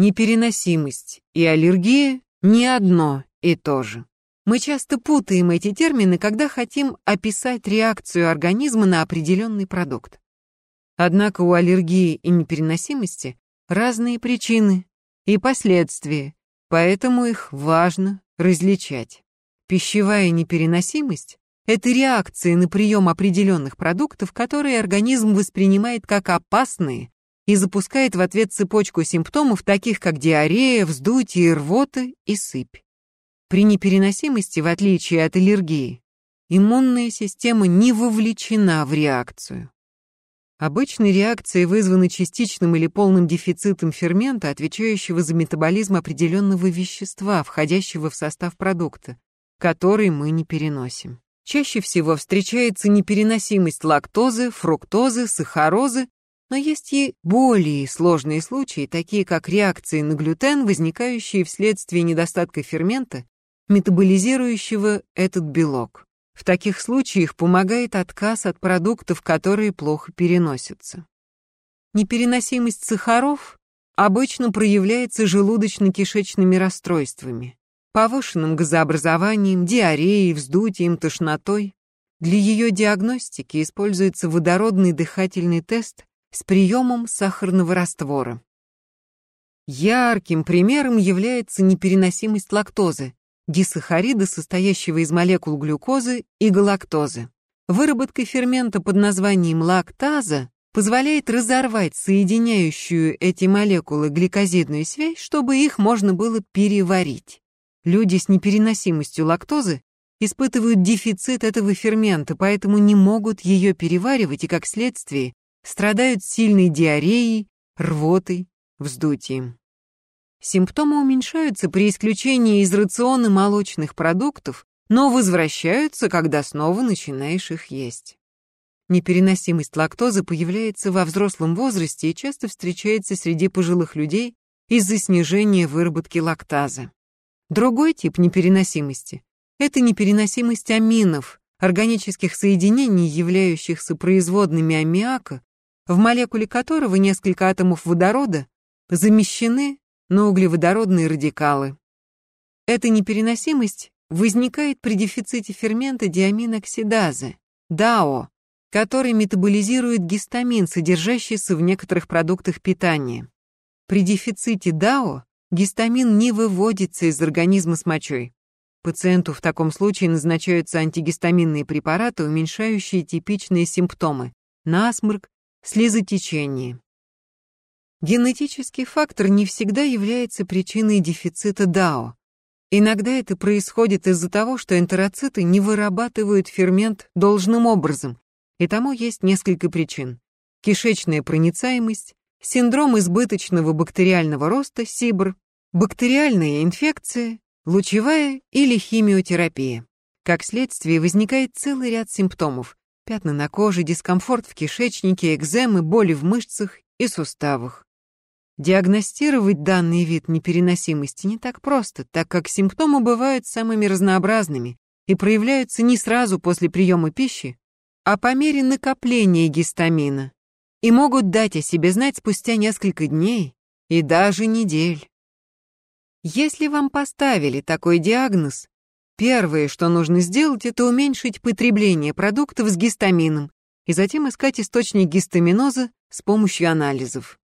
Непереносимость и аллергия не одно и то же. Мы часто путаем эти термины, когда хотим описать реакцию организма на определенный продукт. Однако у аллергии и непереносимости разные причины и последствия, поэтому их важно различать. Пищевая непереносимость – это реакции на прием определенных продуктов, которые организм воспринимает как опасные и запускает в ответ цепочку симптомов, таких как диарея, вздутие, рвота и сыпь. При непереносимости, в отличие от аллергии, иммунная система не вовлечена в реакцию. Обычные реакции вызваны частичным или полным дефицитом фермента, отвечающего за метаболизм определенного вещества, входящего в состав продукта, который мы не переносим. Чаще всего встречается непереносимость лактозы, фруктозы, сахарозы но есть и более сложные случаи, такие как реакции на глютен, возникающие вследствие недостатка фермента, метаболизирующего этот белок. В таких случаях помогает отказ от продуктов, которые плохо переносятся. Непереносимость сахаров обычно проявляется желудочно-кишечными расстройствами, повышенным газообразованием, диареей, вздутием, тошнотой. Для ее диагностики используется водородный дыхательный тест с приемом сахарного раствора. Ярким примером является непереносимость лактозы, дисахарида, состоящего из молекул глюкозы и галактозы. Выработка фермента под названием лактаза позволяет разорвать соединяющую эти молекулы гликозидную связь, чтобы их можно было переварить. Люди с непереносимостью лактозы испытывают дефицит этого фермента, поэтому не могут ее переваривать и, как следствие, страдают сильной диареей, рвотой, вздутием. Симптомы уменьшаются при исключении из рациона молочных продуктов, но возвращаются, когда снова начинаешь их есть. Непереносимость лактозы появляется во взрослом возрасте и часто встречается среди пожилых людей из-за снижения выработки лактазы. Другой тип непереносимости – это непереносимость аминов, органических соединений, являющихся производными аммиака в молекуле которого несколько атомов водорода замещены на углеводородные радикалы. Эта непереносимость возникает при дефиците фермента диаминоксидазы, ДАО, который метаболизирует гистамин, содержащийся в некоторых продуктах питания. При дефиците ДАО гистамин не выводится из организма с мочой. Пациенту в таком случае назначаются антигистаминные препараты, уменьшающие типичные симптомы – насморк, слезотечение. Генетический фактор не всегда является причиной дефицита ДАО. Иногда это происходит из-за того, что энтероциты не вырабатывают фермент должным образом, и тому есть несколько причин. Кишечная проницаемость, синдром избыточного бактериального роста, СИБР, бактериальная инфекция, лучевая или химиотерапия. Как следствие возникает целый ряд симптомов, Пятна на коже, дискомфорт в кишечнике, экземы, боли в мышцах и суставах. Диагностировать данный вид непереносимости не так просто, так как симптомы бывают самыми разнообразными и проявляются не сразу после приема пищи, а по мере накопления гистамина и могут дать о себе знать спустя несколько дней и даже недель. Если вам поставили такой диагноз, Первое, что нужно сделать, это уменьшить потребление продуктов с гистамином и затем искать источник гистаминоза с помощью анализов.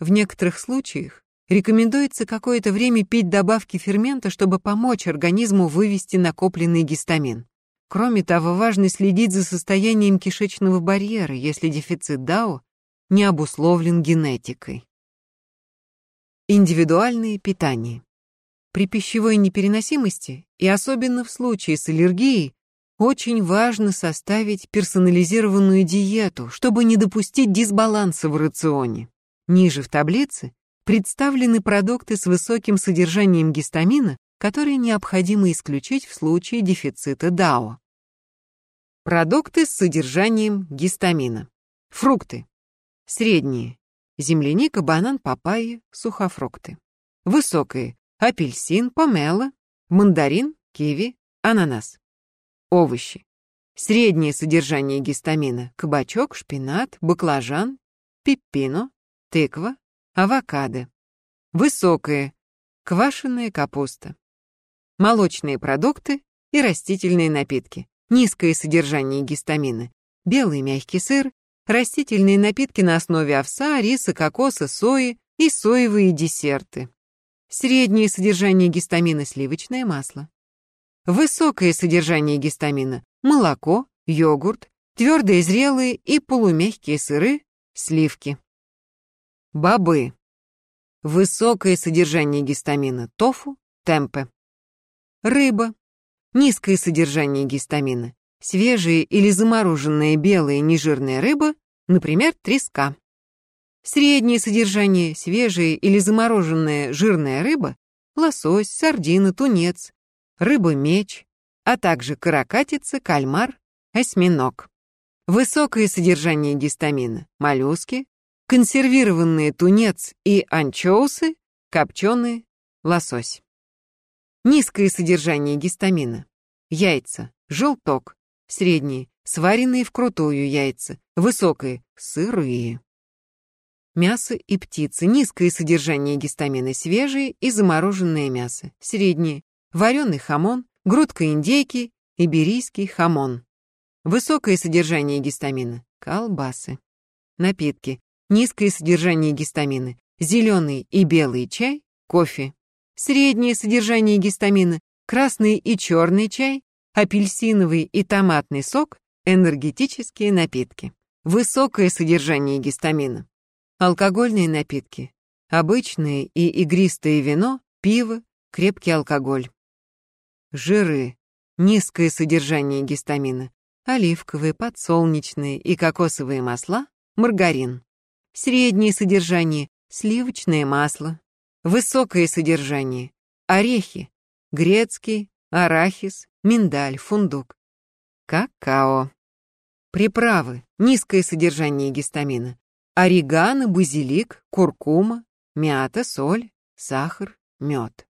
В некоторых случаях рекомендуется какое-то время пить добавки фермента, чтобы помочь организму вывести накопленный гистамин. Кроме того, важно следить за состоянием кишечного барьера, если дефицит ДАО не обусловлен генетикой. Индивидуальное питание. При пищевой непереносимости, и особенно в случае с аллергией, очень важно составить персонализированную диету, чтобы не допустить дисбаланса в рационе. Ниже в таблице представлены продукты с высоким содержанием гистамина, которые необходимо исключить в случае дефицита ДАО. Продукты с содержанием гистамина. Фрукты. Средние. Земляника, банан, папайя, сухофрукты. Высокие апельсин, помело, мандарин, киви, ананас. Овощи. Среднее содержание гистамина – кабачок, шпинат, баклажан, пеппино, тыква, авокадо. Высокое. Квашеная капуста. Молочные продукты и растительные напитки. Низкое содержание гистамина. Белый мягкий сыр, растительные напитки на основе овса, риса, кокоса, сои и соевые десерты. Среднее содержание гистамина сливочное масло. Высокое содержание гистамина молоко, йогурт, твердые зрелые и полумягкие сыры, сливки. Бобы. Высокое содержание гистамина тофу, темпе. Рыба. Низкое содержание гистамина. Свежая или замороженная белая нежирная рыба, например, треска. Среднее содержание свежая или замороженная жирная рыба, лосось, сардина, тунец, рыба-меч, а также каракатица, кальмар, осьминог. Высокое содержание гистамина, моллюски, консервированные тунец и анчоусы, копченый лосось. Низкое содержание гистамина, яйца, желток, средние, сваренные вкрутую яйца, высокое, сырые. Мясо и птицы, низкое содержание гистамина, свежие и замороженное мясо, средние, вареный хамон, грудка индейки, иберийский хамон. Высокое содержание гистамина, колбасы. Напитки, низкое содержание гистамина, зеленый и белый чай, кофе. Среднее содержание гистамина, красный и черный чай, апельсиновый и томатный сок, энергетические напитки. Высокое содержание гистамина. Алкогольные напитки. Обычное и игристое вино, пиво, крепкий алкоголь. Жиры. Низкое содержание гистамина. Оливковые, подсолнечные и кокосовые масла, маргарин. Среднее содержание – сливочное масло. Высокое содержание – орехи, грецкий, арахис, миндаль, фундук. Какао. Приправы. Низкое содержание гистамина. Орегано, базилик, куркума, мята, соль, сахар, мед.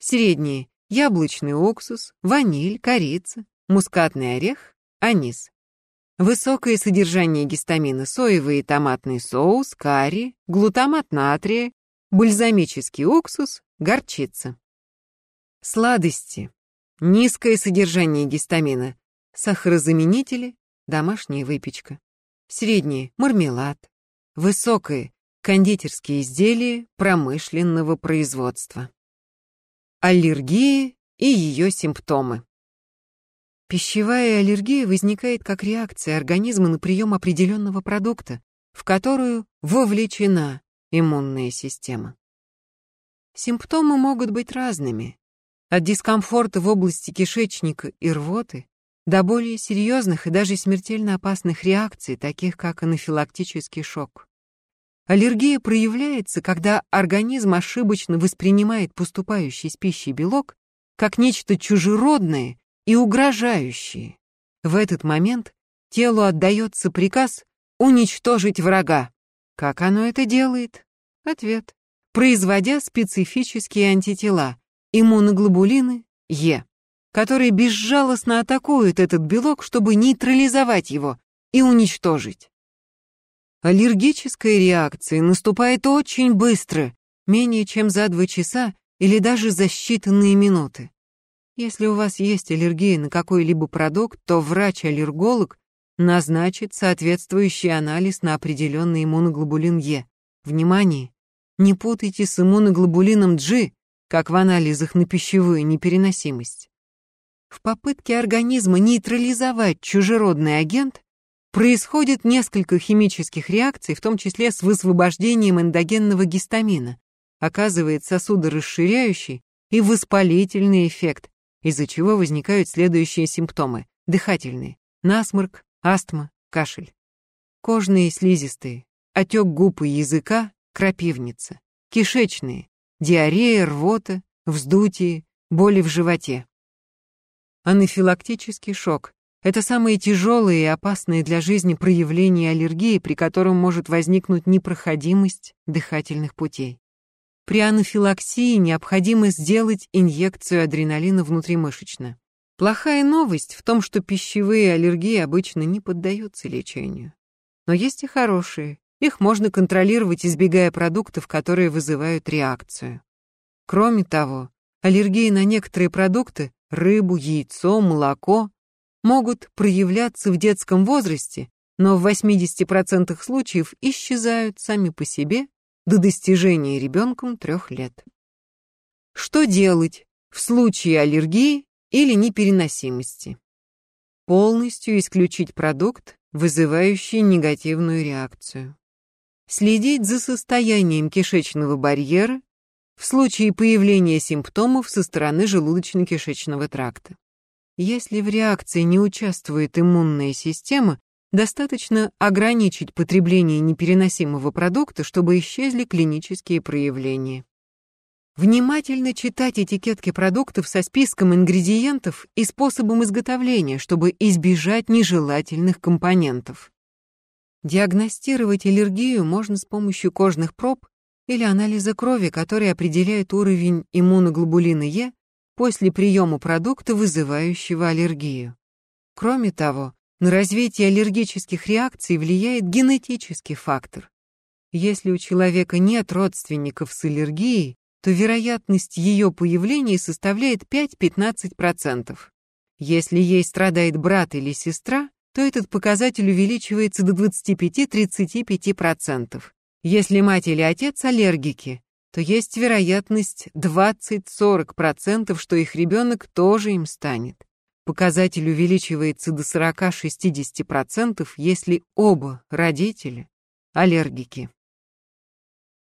Средние. Яблочный уксус, ваниль, корица, мускатный орех, анис. Высокое содержание гистамина, соевый и томатный соус, карри, глутамат натрия, бальзамический уксус, горчица. Сладости. Низкое содержание гистамина, сахарозаменители, домашняя выпечка. Среднее – мармелад. Высокое – кондитерские изделия промышленного производства. Аллергия и ее симптомы. Пищевая аллергия возникает как реакция организма на прием определенного продукта, в которую вовлечена иммунная система. Симптомы могут быть разными, от дискомфорта в области кишечника и рвоты до более серьезных и даже смертельно опасных реакций, таких как анафилактический шок. Аллергия проявляется, когда организм ошибочно воспринимает поступающий с пищей белок как нечто чужеродное и угрожающие. В этот момент телу отдается приказ уничтожить врага. Как оно это делает? Ответ. Производя специфические антитела, иммуноглобулины Е, которые безжалостно атакуют этот белок, чтобы нейтрализовать его и уничтожить. Аллергическая реакция наступает очень быстро, менее чем за два часа или даже за считанные минуты. Если у вас есть аллергия на какой-либо продукт, то врач-аллерголог назначит соответствующий анализ на определенный иммуноглобулин Е. Внимание! Не путайте с иммуноглобулином G, как в анализах на пищевую непереносимость. В попытке организма нейтрализовать чужеродный агент происходит несколько химических реакций, в том числе с высвобождением эндогенного гистамина, оказывает сосудорасширяющий и воспалительный эффект, из-за чего возникают следующие симптомы. Дыхательные, насморк, астма, кашель. Кожные слизистые, отек губ и языка, крапивница. Кишечные, диарея, рвота, вздутие, боли в животе. Анафилактический шок – это самые тяжелые и опасные для жизни проявления аллергии, при котором может возникнуть непроходимость дыхательных путей. При анафилаксии необходимо сделать инъекцию адреналина внутримышечно. Плохая новость в том, что пищевые аллергии обычно не поддаются лечению. Но есть и хорошие. Их можно контролировать, избегая продуктов, которые вызывают реакцию. Кроме того, аллергии на некоторые продукты – рыбу, яйцо, молоко – могут проявляться в детском возрасте, но в 80% случаев исчезают сами по себе до достижения ребенком трех лет. Что делать в случае аллергии или непереносимости? Полностью исключить продукт, вызывающий негативную реакцию. Следить за состоянием кишечного барьера в случае появления симптомов со стороны желудочно-кишечного тракта. Если в реакции не участвует иммунная система, достаточно ограничить потребление непереносимого продукта, чтобы исчезли клинические проявления. Внимательно читать этикетки продуктов со списком ингредиентов и способом изготовления, чтобы избежать нежелательных компонентов. Диагностировать аллергию можно с помощью кожных проб или анализа крови, который определяет уровень иммуноглобулина Е после приема продукта, вызывающего аллергию. Кроме того, на развитие аллергических реакций влияет генетический фактор. Если у человека нет родственников с аллергией, то вероятность ее появления составляет 5-15%. Если ей страдает брат или сестра, то этот показатель увеличивается до 25-35%. Если мать или отец аллергики, то есть вероятность 20-40%, что их ребенок тоже им станет. Показатель увеличивается до 40-60%, если оба родителя аллергики.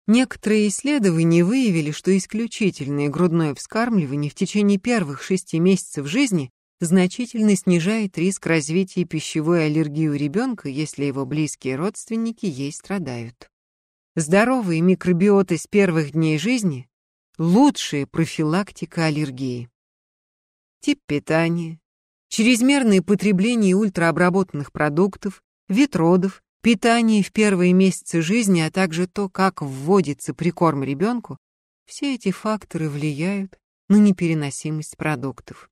Некоторые исследования выявили, что исключительное грудное вскармливание в течение первых шести месяцев жизни значительно снижает риск развития пищевой аллергии у ребенка, если его близкие родственники ей страдают. Здоровые микробиоты с первых дней жизни – лучшая профилактика аллергии. Тип питания, чрезмерное потребление ультраобработанных продуктов, ветродов, питание в первые месяцы жизни, а также то, как вводится прикорм ребенку, все эти факторы влияют на непереносимость продуктов.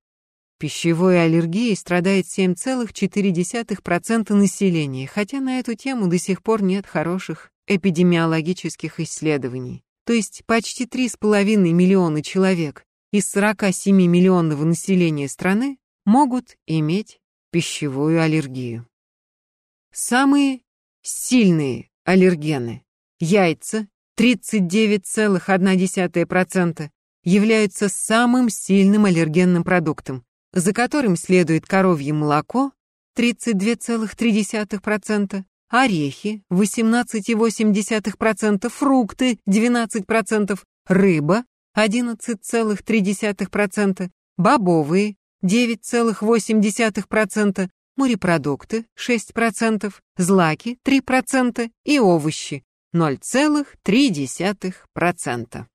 Пищевой аллергией страдает 7,4% населения, хотя на эту тему до сих пор нет хороших эпидемиологических исследований. То есть почти 3,5 миллиона человек из 47 миллионного населения страны могут иметь пищевую аллергию. Самые Сильные аллергены. Яйца 39,1% являются самым сильным аллергенным продуктом, за которым следует коровье молоко 32,3%, орехи 18,8%, фрукты 12%, рыба 11,3%, бобовые 9,8%, морепродукты 6%, злаки 3% и овощи 0,3%.